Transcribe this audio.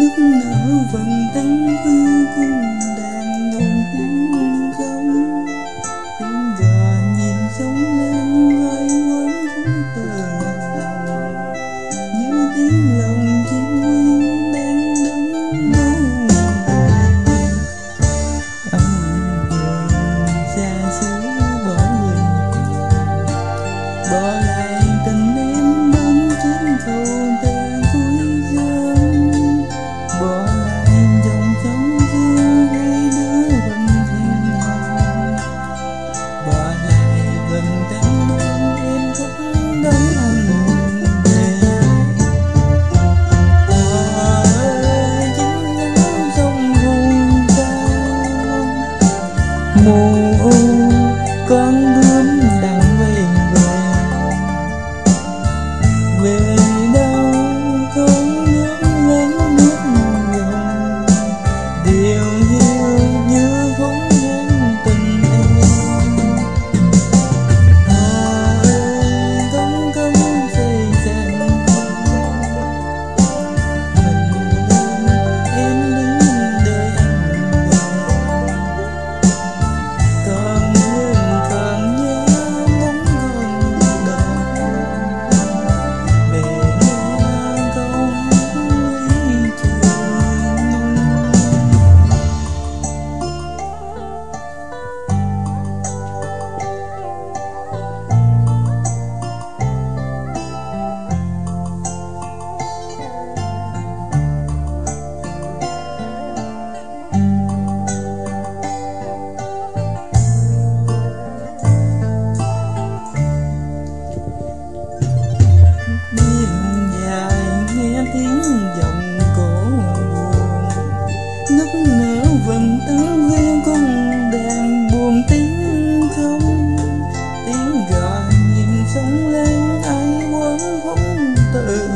nước nở vầng trắng ư cung đàn đồng tiếng giống tiếng gà nhìn giống lên gai quấn không tờn lòng. Như tiếng lòng chim quyến đang đứng mong âm vàng xa xứ bỏ mình, bỏ trong lên anh muốn vững tự